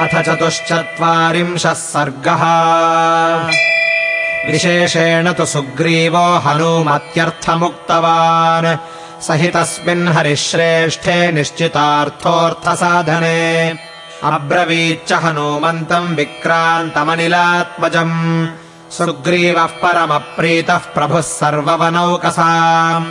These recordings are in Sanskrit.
अथ चतुश्चत्वारिंशः सर्गः। विशेषेण तु सुग्रीवो हनूमत्यर्थमुक्तवान्। स हि तस्मिन् हरिश्रेष्ठे निश्चितार्थोऽर्थसाधने। अब्रवीच्च हनूमन्तम् विक्रान्तमनिलात्मजम् सुग्रीवः परमप्रीतः प्रभुः सर्ववनौकसा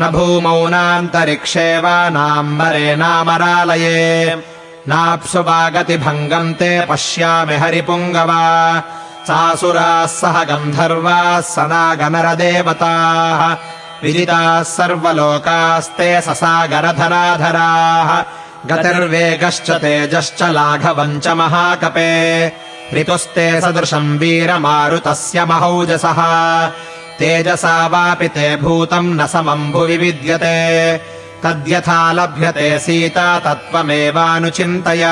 न भूमौ नान्तरिक्षे वा नाम्बरेणामरालये नाप्सु वागतिभङ्गम् ते पश्यामि हरिपुङ्गवा। सासुराः सह गन्धर्वाः सनागनरदेवताः। विदिताः सर्वलोकास्ते ससागरधराधराः। गतिर्वेगश्च तेजश्च लाघवम् च महाकपे। ऋतुस्ते सदृशम् वीरमारुतस्य महौजसः। तेजसा वापि ते भूतम् न समम् भुवि विद्यते तद्यथा लभ्यते सीता तत्त्वमेवानुचिन्तय।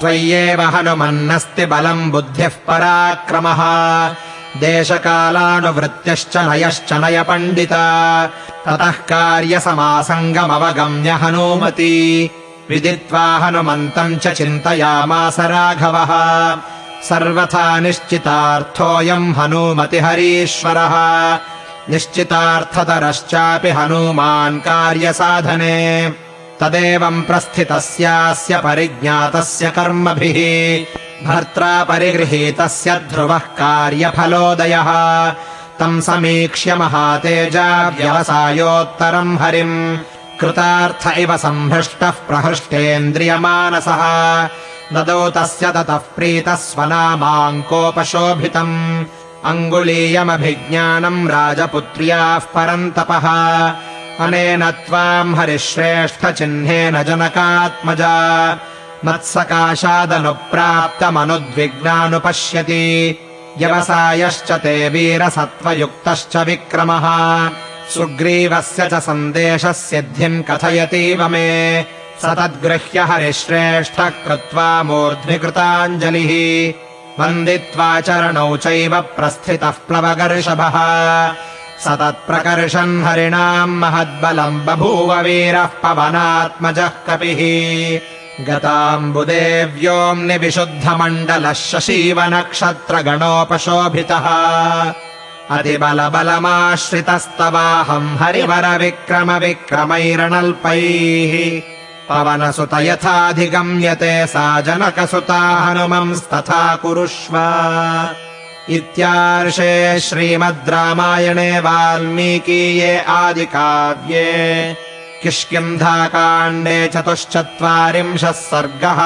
त्वय्येव हनुमन्नस्ति बलम् बुद्धिः पराक्रमः। देशकालानुवृत्त्यश्च नयश्च नय पण्डिता ततः कार्यसमासङ्गमवगम्य हनूमती। विदित्वा हनुमन्तम् च चिन्तयामास राघवः। सर्वथा निश्चितार्थोऽयम् हनूमतिहरीश्वरः निश्चितार्थतरश्चापि हनूमान् कार्यसाधने। तदेवम् प्रस्थितस्यास्य परिज्ञातस्य कर्मभिः भर्त्रा परिगृहीतस्य ध्रुवः कार्यफलोदयः। तम् समीक्ष्य महातेजा व्यवसायोत्तरम् हरिम् कृतार्थ इव सम्भृष्टः प्रहृष्टेन्द्रियमानसः। ददौ तस्य ततः प्रीतः स्वनामाङ्कोपशोभितम् अङ्गुलीयमभिज्ञानम् राजपुत्र्याः परन्तपः। अनेन त्वाम् हरिश्रेष्ठचिह्नेन जनकात्मजा। मत्सकाशादनुप्राप्तमनुद्विग्नानुपश्यति। व्यवसायश्च ते वीरसत्त्वयुक्तश्च विक्रमः। सुग्रीवस्य च सन्देशः सिद्धिम् कथयतीव मे। स तद्गृह्य हरिश्रेष्ठः कृत्वा मूर्ध्निकृताञ्जलिः वन्दित्वा चरणौ चैव प्रस्थितः प्लवगर्षभः स तत्प्रकर्षन् हरिणाम् महद्बलम् बभूव वीरः पवनात्मजः कपिः। गताम्बुदेव्योम्नि विशुद्धमण्डलः शशीवनक्षत्रगणोपशोभितः। अतिबलबलमाश्रितस्तवाहम् विक्रमैरणल्पैः पवनसुत यथाधिगम्यते सा जनकसुता हनुमंस्तथा कुरुष्व। इत्यार्षे श्रीमद् रामायणे वाल्मीकीये आदिकाव्ये। किष्किन्धाकाण्डे चतुश्चत्वारिंशः सर्गः